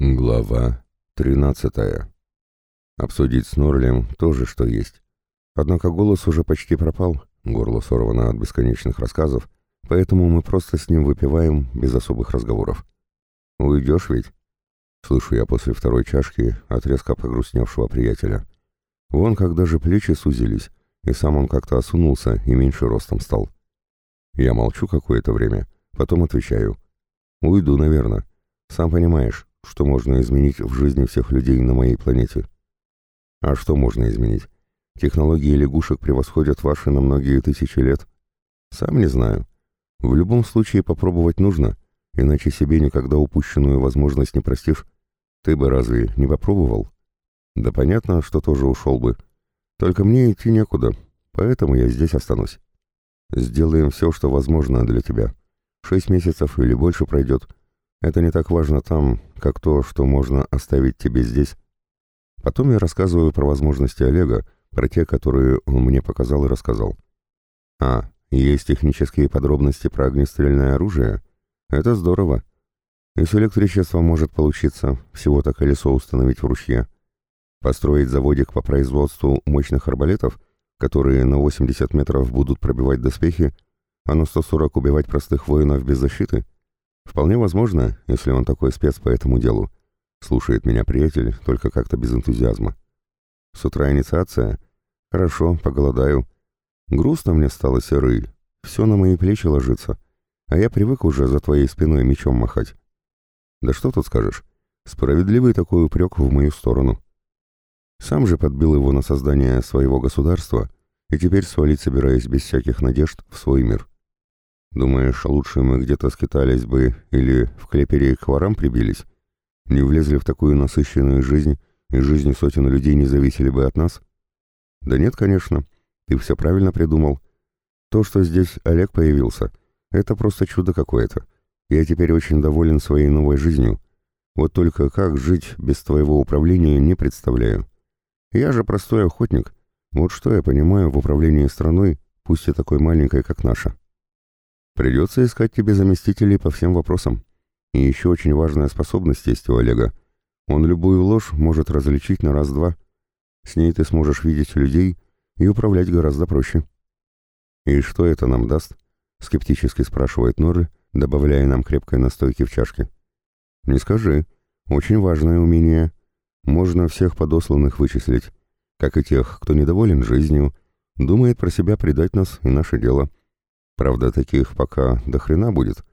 Глава 13. Обсудить с Норлем тоже что есть. Однако голос уже почти пропал, горло сорвано от бесконечных рассказов, поэтому мы просто с ним выпиваем без особых разговоров. «Уйдешь ведь?» Слышу я после второй чашки от резко погрустневшего приятеля. Вон как даже плечи сузились, и сам он как-то осунулся и меньше ростом стал. Я молчу какое-то время, потом отвечаю. «Уйду, наверное. Сам понимаешь, что можно изменить в жизни всех людей на моей планете. А что можно изменить? Технологии лягушек превосходят ваши на многие тысячи лет. Сам не знаю. В любом случае попробовать нужно, иначе себе никогда упущенную возможность не простишь. Ты бы разве не попробовал? Да понятно, что тоже ушел бы. Только мне идти некуда, поэтому я здесь останусь. Сделаем все, что возможно для тебя. Шесть месяцев или больше пройдет, это не так важно там, как то, что можно оставить тебе здесь. Потом я рассказываю про возможности Олега, про те, которые он мне показал и рассказал. А, есть технические подробности про огнестрельное оружие? Это здорово. И с электричеством может получиться всего-то колесо установить в ручье. Построить заводик по производству мощных арбалетов, которые на 80 метров будут пробивать доспехи, а на 140 убивать простых воинов без защиты — Вполне возможно, если он такой спец по этому делу. Слушает меня приятель, только как-то без энтузиазма. С утра инициация? Хорошо, поголодаю. Грустно мне стало, серый. Все на мои плечи ложится. А я привык уже за твоей спиной мечом махать. Да что тут скажешь? Справедливый такой упрек в мою сторону. Сам же подбил его на создание своего государства и теперь свалить собираясь без всяких надежд в свой мир. Думаешь, лучше мы где-то скитались бы или в клепере к ворам прибились? Не влезли в такую насыщенную жизнь, и жизни сотен людей не зависели бы от нас? Да нет, конечно. Ты все правильно придумал. То, что здесь Олег появился, это просто чудо какое-то. Я теперь очень доволен своей новой жизнью. Вот только как жить без твоего управления не представляю. Я же простой охотник. Вот что я понимаю в управлении страной, пусть и такой маленькой, как наша. Придется искать тебе заместителей по всем вопросам. И еще очень важная способность есть у Олега. Он любую ложь может различить на раз-два. С ней ты сможешь видеть людей и управлять гораздо проще. «И что это нам даст?» — скептически спрашивает Норы, добавляя нам крепкой настойки в чашке. «Не скажи. Очень важное умение. Можно всех подосланных вычислить, как и тех, кто недоволен жизнью, думает про себя предать нас и наше дело. Правда, таких пока до хрена будет.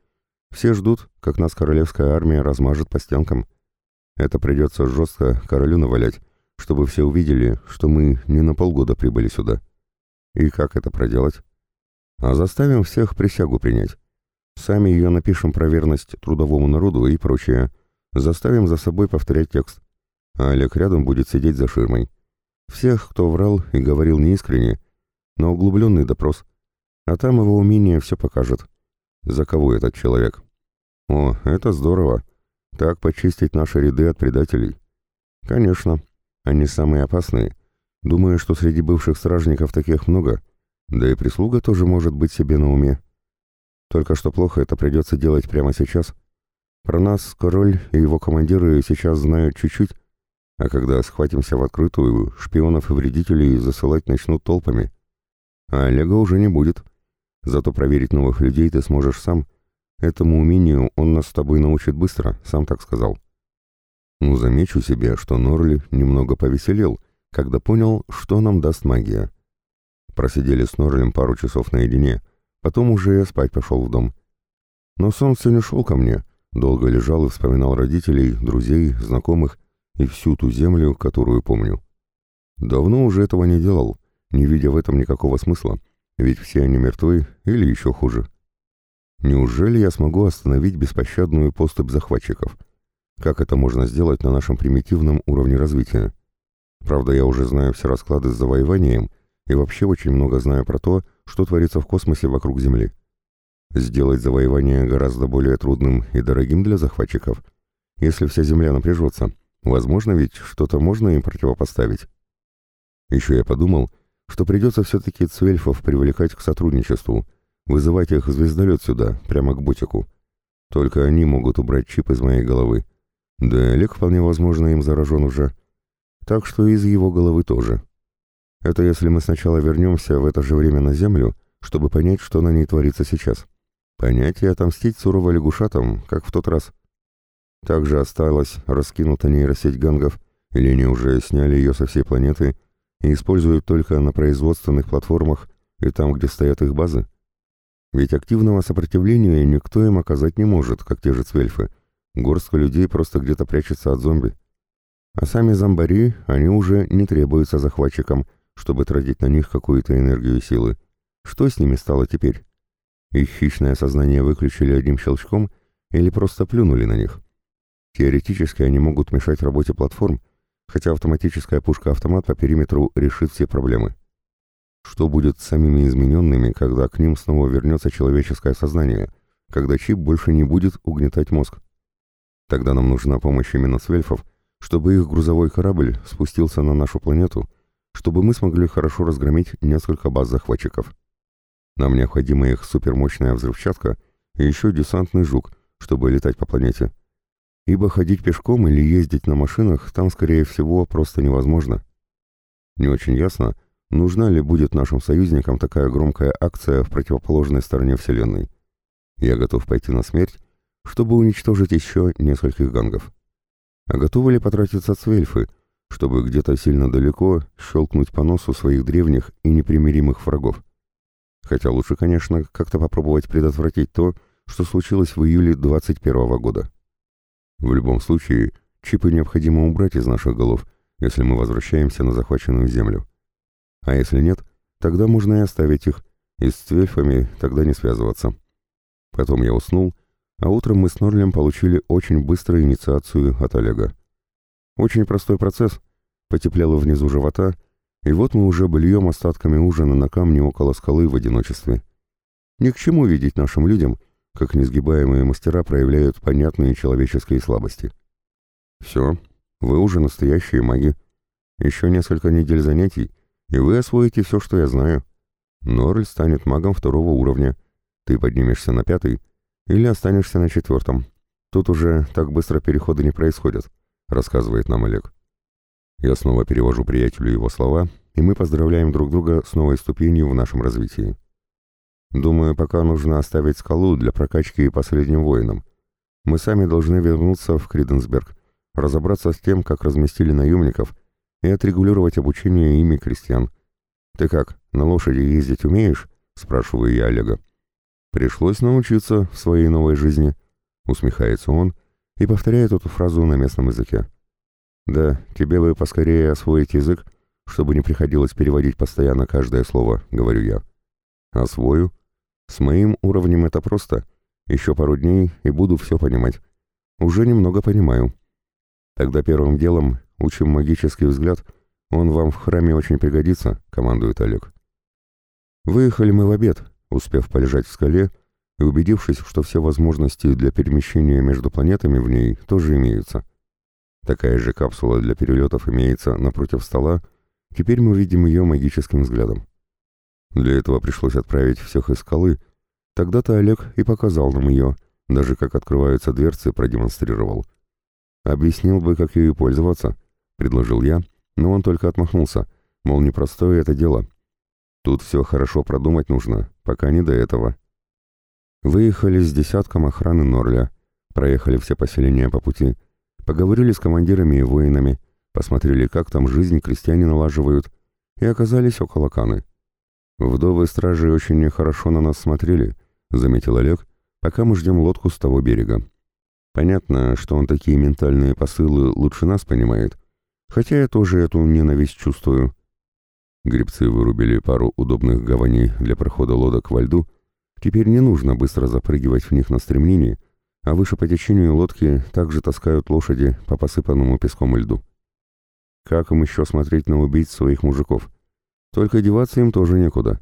Все ждут, как нас королевская армия размажет по стенкам. Это придется жестко королю навалять, чтобы все увидели, что мы не на полгода прибыли сюда. И как это проделать? А заставим всех присягу принять. Сами ее напишем про верность трудовому народу и прочее. Заставим за собой повторять текст. А Олег рядом будет сидеть за ширмой. Всех, кто врал и говорил неискренне, но углубленный допрос — а там его умение все покажет. За кого этот человек? О, это здорово. Так почистить наши ряды от предателей. Конечно, они самые опасные. Думаю, что среди бывших стражников таких много. Да и прислуга тоже может быть себе на уме. Только что плохо это придется делать прямо сейчас. Про нас король и его командиры сейчас знают чуть-чуть, а когда схватимся в открытую, шпионов и вредителей засылать начнут толпами. А Олега уже не будет. Зато проверить новых людей ты сможешь сам. Этому умению он нас с тобой научит быстро, сам так сказал. Ну, замечу себе, что Норли немного повеселел, когда понял, что нам даст магия. Просидели с Норлем пару часов наедине, потом уже я спать пошел в дом. Но сон все не шел ко мне, долго лежал и вспоминал родителей, друзей, знакомых и всю ту землю, которую помню. Давно уже этого не делал, не видя в этом никакого смысла, ведь все они мертвы или еще хуже. Неужели я смогу остановить беспощадную поступь захватчиков? Как это можно сделать на нашем примитивном уровне развития? Правда, я уже знаю все расклады с завоеванием и вообще очень много знаю про то, что творится в космосе вокруг Земли. Сделать завоевание гораздо более трудным и дорогим для захватчиков. Если вся Земля напряжется, возможно ведь что-то можно им противопоставить. Еще я подумал, что придется все-таки цвельфов привлекать к сотрудничеству, вызывать их звездолет сюда, прямо к Бутику. Только они могут убрать чип из моей головы. Да Олег вполне возможно им заражен уже. Так что из его головы тоже. Это если мы сначала вернемся в это же время на Землю, чтобы понять, что на ней творится сейчас. Понять и отомстить сурово лягушатам, как в тот раз. Также осталась раскинута нейросеть гангов, или они уже сняли ее со всей планеты и используют только на производственных платформах и там, где стоят их базы. Ведь активного сопротивления никто им оказать не может, как те же цвельфы. Горстка людей просто где-то прячется от зомби. А сами зомбари, они уже не требуются захватчикам, чтобы тратить на них какую-то энергию и силы. Что с ними стало теперь? Их хищное сознание выключили одним щелчком или просто плюнули на них? Теоретически они могут мешать работе платформ, хотя автоматическая пушка-автомат по периметру решит все проблемы. Что будет с самими измененными, когда к ним снова вернется человеческое сознание, когда чип больше не будет угнетать мозг? Тогда нам нужна помощь именно свельфов, чтобы их грузовой корабль спустился на нашу планету, чтобы мы смогли хорошо разгромить несколько баз захватчиков. Нам необходима их супермощная взрывчатка и еще десантный жук, чтобы летать по планете ибо ходить пешком или ездить на машинах там, скорее всего, просто невозможно. Не очень ясно, нужна ли будет нашим союзникам такая громкая акция в противоположной стороне Вселенной. Я готов пойти на смерть, чтобы уничтожить еще нескольких гангов. А готовы ли потратиться цвельфы, чтобы где-то сильно далеко щелкнуть по носу своих древних и непримиримых врагов? Хотя лучше, конечно, как-то попробовать предотвратить то, что случилось в июле 21 года. В любом случае, чипы необходимо убрать из наших голов, если мы возвращаемся на захваченную землю. А если нет, тогда можно и оставить их, и с цвельфами тогда не связываться. Потом я уснул, а утром мы с Норлем получили очень быструю инициацию от Олега. Очень простой процесс. Потеплело внизу живота, и вот мы уже бельем остатками ужина на камне около скалы в одиночестве. Ни к чему видеть нашим людям, как несгибаемые мастера проявляют понятные человеческие слабости. Все, вы уже настоящие маги. Еще несколько недель занятий, и вы освоите все, что я знаю. Норль станет магом второго уровня. Ты поднимешься на пятый или останешься на четвертом. Тут уже так быстро переходы не происходят, рассказывает нам Олег. Я снова перевожу приятелю его слова, и мы поздравляем друг друга с новой ступенью в нашем развитии. Думаю, пока нужно оставить скалу для прокачки последним воинам. Мы сами должны вернуться в Криденсберг, разобраться с тем, как разместили наемников, и отрегулировать обучение ими крестьян. Ты как, на лошади ездить умеешь? Спрашиваю я Олега. Пришлось научиться в своей новой жизни, усмехается он и повторяет эту фразу на местном языке. Да, тебе бы поскорее освоить язык, чтобы не приходилось переводить постоянно каждое слово, говорю я. Освою, с моим уровнем это просто. Еще пару дней и буду все понимать. Уже немного понимаю. Тогда первым делом учим магический взгляд. Он вам в храме очень пригодится, командует Олег. Выехали мы в обед, успев полежать в скале и убедившись, что все возможности для перемещения между планетами в ней тоже имеются. Такая же капсула для перелетов имеется напротив стола, теперь мы видим ее магическим взглядом. Для этого пришлось отправить всех из скалы. Тогда-то Олег и показал нам ее, даже как открываются дверцы продемонстрировал. «Объяснил бы, как ею пользоваться», — предложил я, но он только отмахнулся, мол, непростое это дело. Тут все хорошо продумать нужно, пока не до этого. Выехали с десятком охраны Норля, проехали все поселения по пути, поговорили с командирами и воинами, посмотрели, как там жизнь крестьяне налаживают, и оказались около Каны. «Вдовы стражи очень нехорошо на нас смотрели», — заметил Олег, «пока мы ждем лодку с того берега. Понятно, что он такие ментальные посылы лучше нас понимает, хотя я тоже эту ненависть чувствую». Гребцы вырубили пару удобных гаваней для прохода лодок во льду. Теперь не нужно быстро запрыгивать в них на стремнине, а выше по течению лодки также таскают лошади по посыпанному песком льду. Как им еще смотреть на убийц своих мужиков? Только деваться им тоже некуда.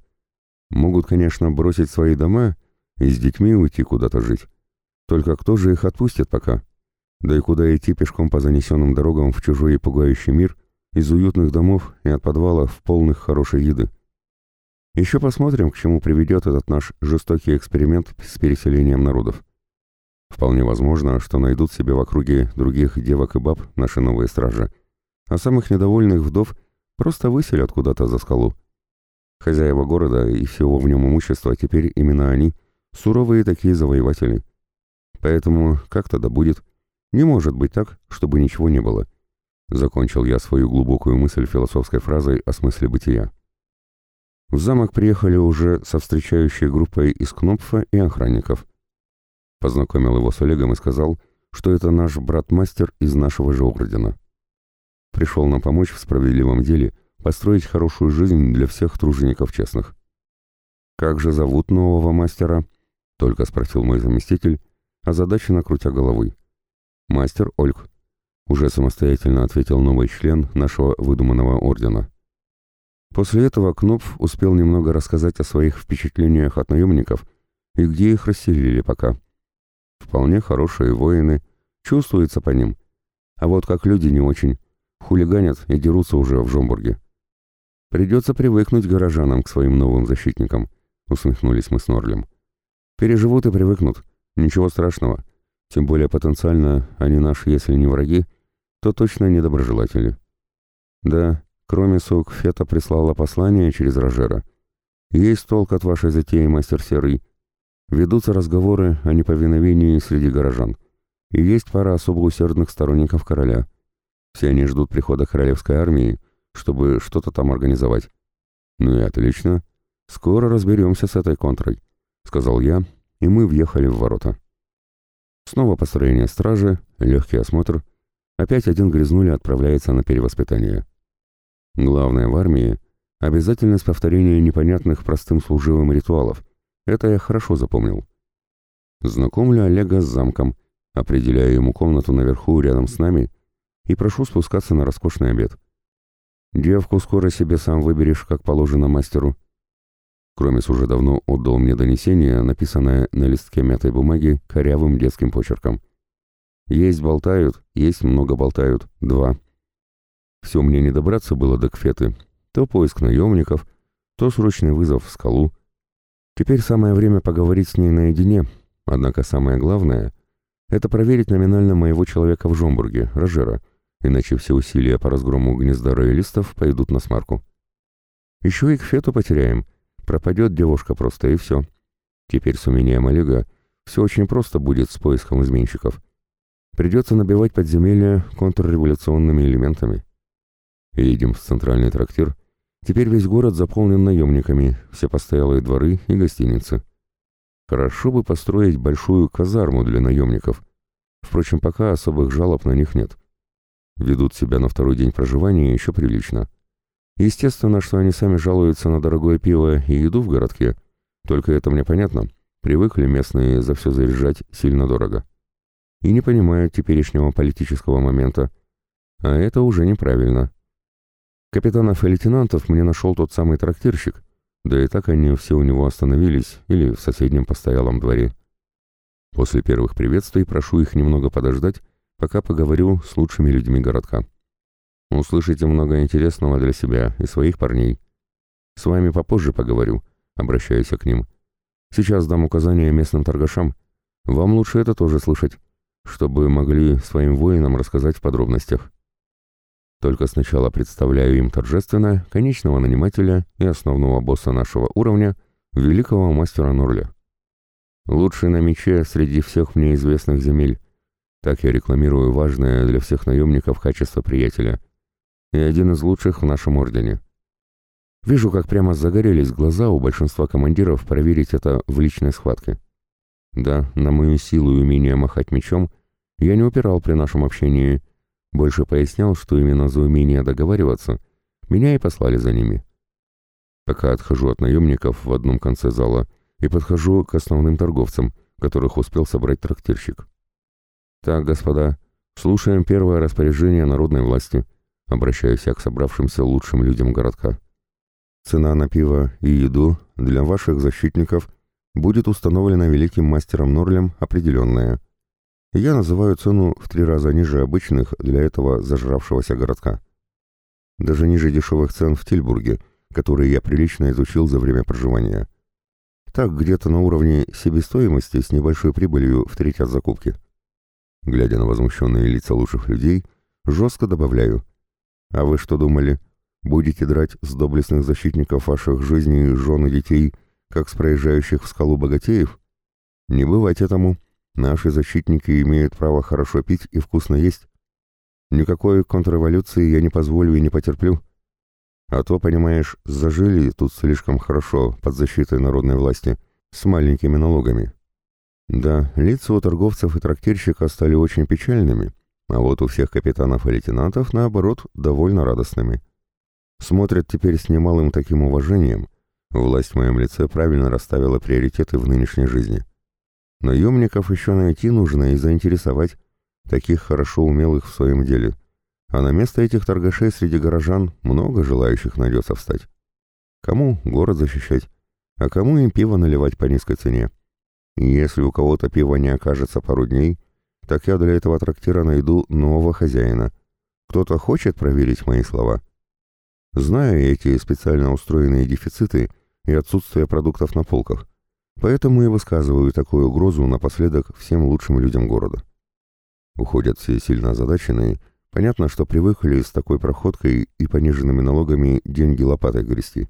Могут, конечно, бросить свои дома и с детьми уйти куда-то жить. Только кто же их отпустит пока? Да и куда идти пешком по занесенным дорогам в чужой и пугающий мир, из уютных домов и от подвалов, полных хорошей еды? Еще посмотрим, к чему приведет этот наш жестокий эксперимент с переселением народов. Вполне возможно, что найдут себе в округе других девок и баб наши новые стражи, а самых недовольных вдов просто выселят куда-то за скалу. Хозяева города и всего в нем имущества теперь именно они, суровые такие завоеватели. Поэтому как тогда будет? Не может быть так, чтобы ничего не было. Закончил я свою глубокую мысль философской фразой о смысле бытия. В замок приехали уже со встречающей группой из Кнопфа и охранников. Познакомил его с Олегом и сказал, что это наш брат-мастер из нашего же ордена. Пришел нам помочь в справедливом деле, построить хорошую жизнь для всех тружеников честных. «Как же зовут нового мастера?» — только спросил мой заместитель, озадаченно крутя головой. «Мастер Ольг», — уже самостоятельно ответил новый член нашего выдуманного ордена. После этого Кнопф успел немного рассказать о своих впечатлениях от наемников и где их расселили пока. Вполне хорошие воины, чувствуется по ним. А вот как люди не очень, хулиганят и дерутся уже в Жомбурге. Придется привыкнуть горожанам к своим новым защитникам, усмехнулись мы с Норлем. Переживут и привыкнут, ничего страшного. Тем более потенциально они наши, если не враги, то точно недоброжелатели. Да, Кроме сок, Фета прислала послание через Рожера. Есть толк от вашей затеи, мастер Серый. Ведутся разговоры о неповиновении среди горожан. И есть пара особо усердных сторонников короля. Все они ждут прихода королевской армии, чтобы что-то там организовать. Ну и отлично. Скоро разберемся с этой контрой, сказал я, и мы въехали в ворота. Снова построение стражи, легкий осмотр. Опять один грязнули отправляется на перевоспитание. Главное в армии — обязательность повторения непонятных простым служивым ритуалов. Это я хорошо запомнил. Знакомлю Олега с замком, определяю ему комнату наверху рядом с нами и прошу спускаться на роскошный обед. Девку скоро себе сам выберешь, как положено мастеру. Кромис уже давно отдал мне донесение, написанное на листке мятой бумаги корявым детским почерком. Есть болтают, есть много болтают, два. Все мне не добраться было до Кфеты. То поиск наемников, то срочный вызов в скалу. Теперь самое время поговорить с ней наедине, однако самое главное — это проверить номинально моего человека в Жомбурге, Рожера, иначе все усилия по разгрому гнезда роялистов пойдут на смарку. Еще и Кфету потеряем, пропадет девушка просто и все. Теперь с умением Олега все очень просто будет с поиском изменщиков. Придется набивать подземелья контрреволюционными элементами. Едем в центральный трактир. Теперь весь город заполнен наемниками, все постоялые дворы и гостиницы. Хорошо бы построить большую казарму для наемников. Впрочем, пока особых жалоб на них нет. Ведут себя на второй день проживания еще прилично. Естественно, что они сами жалуются на дорогое пиво и еду в городке. Только это мне понятно. Привыкли местные за все заряжать сильно дорого. И не понимают теперешнего политического момента. А это уже неправильно. Капитанов и лейтенантов мне нашел тот самый трактирщик, да и так они все у него остановились или в соседнем постоялом дворе. После первых приветствий прошу их немного подождать, пока поговорю с лучшими людьми городка. Услышите много интересного для себя и своих парней. С вами попозже поговорю, обращаюсь к ним. Сейчас дам указания местным торгашам. Вам лучше это тоже слышать, чтобы могли своим воинам рассказать в подробностях. Только сначала представляю им торжественно конечного нанимателя и основного босса нашего уровня, великого мастера Норля. Лучший на мече среди всех мне известных земель. Так я рекламирую важное для всех наемников качество приятеля. И один из лучших в нашем ордене. Вижу, как прямо загорелись глаза у большинства командиров проверить это в личной схватке. Да, на мою силу и умение махать мечом я не упирал при нашем общении, больше пояснял, что именно за умение договариваться меня и послали за ними. Пока отхожу от наемников в одном конце зала и подхожу к основным торговцам, которых успел собрать трактирщик. «Так, господа, слушаем первое распоряжение народной власти», обращаюсь я к собравшимся лучшим людям городка. «Цена на пиво и еду для ваших защитников будет установлена великим мастером Норлем определенная – я называю цену в три раза ниже обычных для этого зажравшегося городка. Даже ниже дешевых цен в Тильбурге, которые я прилично изучил за время проживания. Так где-то на уровне себестоимости с небольшой прибылью в треть от закупки. Глядя на возмущенные лица лучших людей, жестко добавляю. А вы что думали? Будете драть с доблестных защитников ваших жизней, жен и детей, как с проезжающих в скалу богатеев? Не бывать этому. Наши защитники имеют право хорошо пить и вкусно есть. Никакой контрреволюции я не позволю и не потерплю. А то, понимаешь, зажили тут слишком хорошо под защитой народной власти, с маленькими налогами. Да, лица у торговцев и трактирщика стали очень печальными, а вот у всех капитанов и лейтенантов, наоборот, довольно радостными. Смотрят теперь с немалым таким уважением. Власть в моем лице правильно расставила приоритеты в нынешней жизни. Наемников еще найти нужно и заинтересовать, таких хорошо умелых в своем деле. А на место этих торгашей среди горожан много желающих найдется встать. Кому город защищать, а кому им пиво наливать по низкой цене. Если у кого-то пива не окажется пару дней, так я для этого трактира найду нового хозяина. Кто-то хочет проверить мои слова? Знаю эти специально устроенные дефициты и отсутствие продуктов на полках, поэтому и высказываю такую угрозу напоследок всем лучшим людям города. Уходят все сильно озадаченные, Понятно, что привыкли с такой проходкой и пониженными налогами деньги лопатой грести.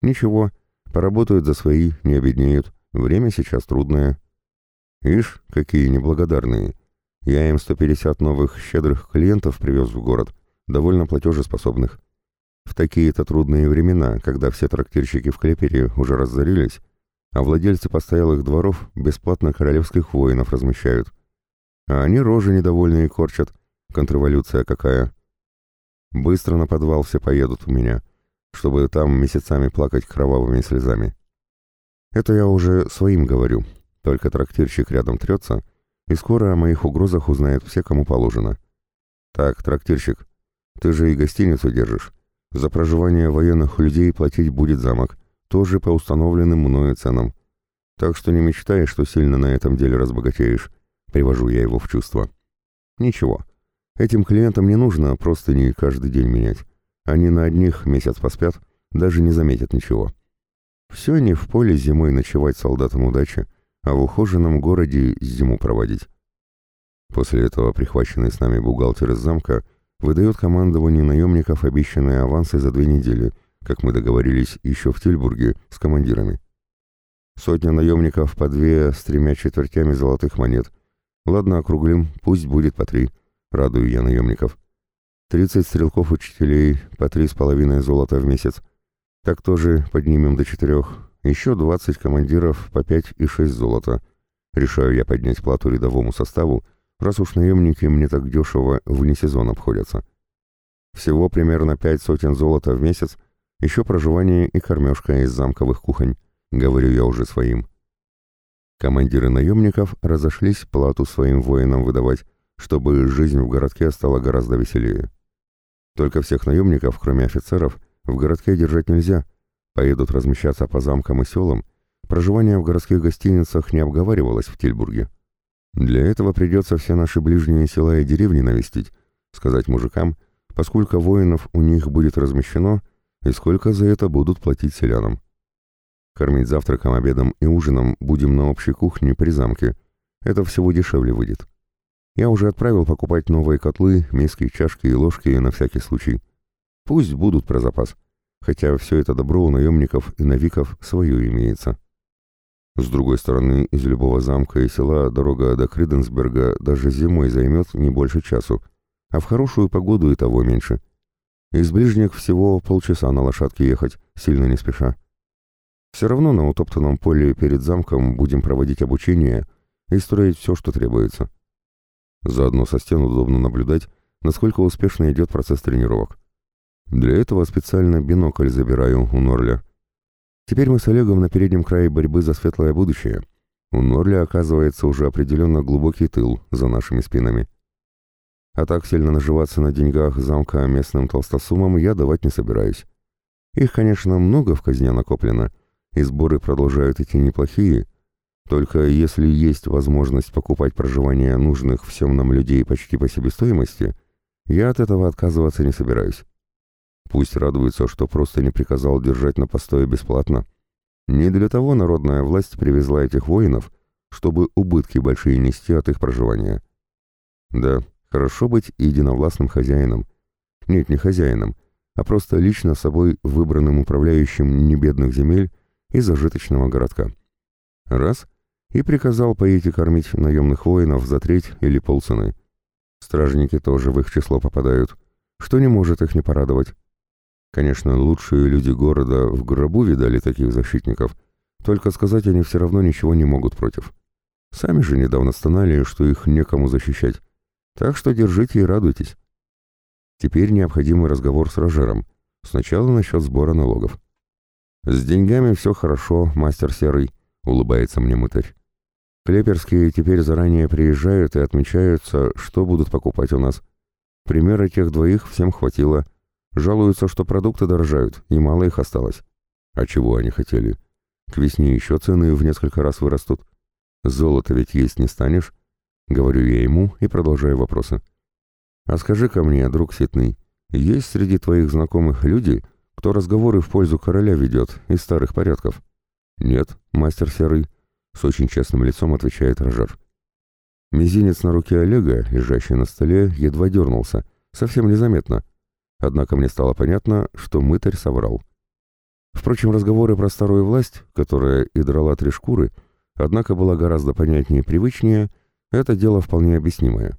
Ничего, поработают за свои, не обеднеют. Время сейчас трудное. Ишь, какие неблагодарные. Я им 150 новых щедрых клиентов привез в город, довольно платежеспособных. В такие-то трудные времена, когда все трактирщики в Клепере уже разорились, а владельцы постоялых дворов бесплатно королевских воинов размещают. А они рожи недовольные корчат — Контрреволюция какая. Быстро на подвал все поедут у меня, чтобы там месяцами плакать кровавыми слезами. Это я уже своим говорю, только трактирщик рядом трется, и скоро о моих угрозах узнают все, кому положено. Так, трактирщик, ты же и гостиницу держишь. За проживание военных людей платить будет замок, тоже по установленным мною ценам. Так что не мечтай, что сильно на этом деле разбогатеешь. Привожу я его в чувство. Ничего, Этим клиентам не нужно просто не каждый день менять. Они на одних месяц поспят, даже не заметят ничего. Все не в поле зимой ночевать солдатам удачи, а в ухоженном городе зиму проводить. После этого прихваченный с нами бухгалтер из замка выдает командованию наемников обещанные авансы за две недели, как мы договорились еще в Тильбурге с командирами. Сотня наемников по две с тремя четвертями золотых монет. Ладно, округлим, пусть будет по три – радую я наемников. Тридцать стрелков-учителей, по три с половиной золота в месяц. Так тоже поднимем до четырех. Еще двадцать командиров, по пять и шесть золота. Решаю я поднять плату рядовому составу, раз уж наемники мне так дешево вне сезон обходятся. Всего примерно пять сотен золота в месяц, еще проживание и кормежка из замковых кухонь, говорю я уже своим. Командиры наемников разошлись плату своим воинам выдавать, чтобы жизнь в городке стала гораздо веселее. Только всех наемников, кроме офицеров, в городке держать нельзя, поедут размещаться по замкам и селам, проживание в городских гостиницах не обговаривалось в Тильбурге. Для этого придется все наши ближние села и деревни навестить, сказать мужикам, поскольку воинов у них будет размещено и сколько за это будут платить селянам. Кормить завтраком, обедом и ужином будем на общей кухне при замке. Это всего дешевле выйдет. Я уже отправил покупать новые котлы, миски, чашки и ложки на всякий случай. Пусть будут про запас, хотя все это добро у наемников и навиков свое имеется. С другой стороны, из любого замка и села дорога до Криденсберга даже зимой займет не больше часу, а в хорошую погоду и того меньше. Из ближних всего полчаса на лошадке ехать, сильно не спеша. Все равно на утоптанном поле перед замком будем проводить обучение и строить все, что требуется. Заодно со стен удобно наблюдать, насколько успешно идет процесс тренировок. Для этого специально бинокль забираю у Норля. Теперь мы с Олегом на переднем крае борьбы за светлое будущее. У Норля оказывается уже определенно глубокий тыл за нашими спинами. А так сильно наживаться на деньгах замка местным толстосумам я давать не собираюсь. Их, конечно, много в казне накоплено, и сборы продолжают идти неплохие, только если есть возможность покупать проживание нужных всем нам людей почти по себестоимости, я от этого отказываться не собираюсь. Пусть радуется, что просто не приказал держать на постое бесплатно. Не для того народная власть привезла этих воинов, чтобы убытки большие нести от их проживания. Да, хорошо быть единовластным хозяином. Нет, не хозяином, а просто лично собой выбранным управляющим небедных земель и зажиточного городка. Раз — и приказал поить и кормить наемных воинов за треть или полцены. Стражники тоже в их число попадают, что не может их не порадовать. Конечно, лучшие люди города в гробу видали таких защитников, только сказать они все равно ничего не могут против. Сами же недавно стонали, что их некому защищать. Так что держите и радуйтесь. Теперь необходимый разговор с Рожером. Сначала насчет сбора налогов. «С деньгами все хорошо, мастер Серый», — улыбается мне мытарь. Клеперские теперь заранее приезжают и отмечаются, что будут покупать у нас. Примера тех двоих всем хватило. Жалуются, что продукты дорожают, и мало их осталось. А чего они хотели? К весне еще цены в несколько раз вырастут. Золото ведь есть не станешь. Говорю я ему и продолжаю вопросы. А скажи-ка мне, друг Ситный, есть среди твоих знакомых люди, кто разговоры в пользу короля ведет из старых порядков? Нет, мастер Серый. С очень честным лицом отвечает Рожер. Мизинец на руке Олега, лежащий на столе, едва дернулся, совсем незаметно. Однако мне стало понятно, что мытарь соврал. Впрочем, разговоры про старую власть, которая и драла три шкуры, однако была гораздо понятнее и привычнее, это дело вполне объяснимое.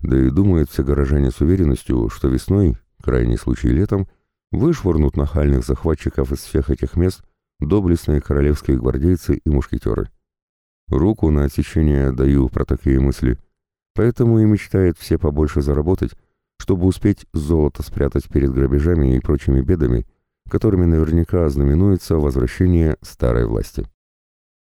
Да и думают все горожане с уверенностью, что весной, крайний случай летом, вышвырнут нахальных захватчиков из всех этих мест доблестные королевские гвардейцы и мушкетеры. Руку на отсечение даю про такие мысли. Поэтому и мечтает все побольше заработать, чтобы успеть золото спрятать перед грабежами и прочими бедами, которыми наверняка знаменуется возвращение старой власти.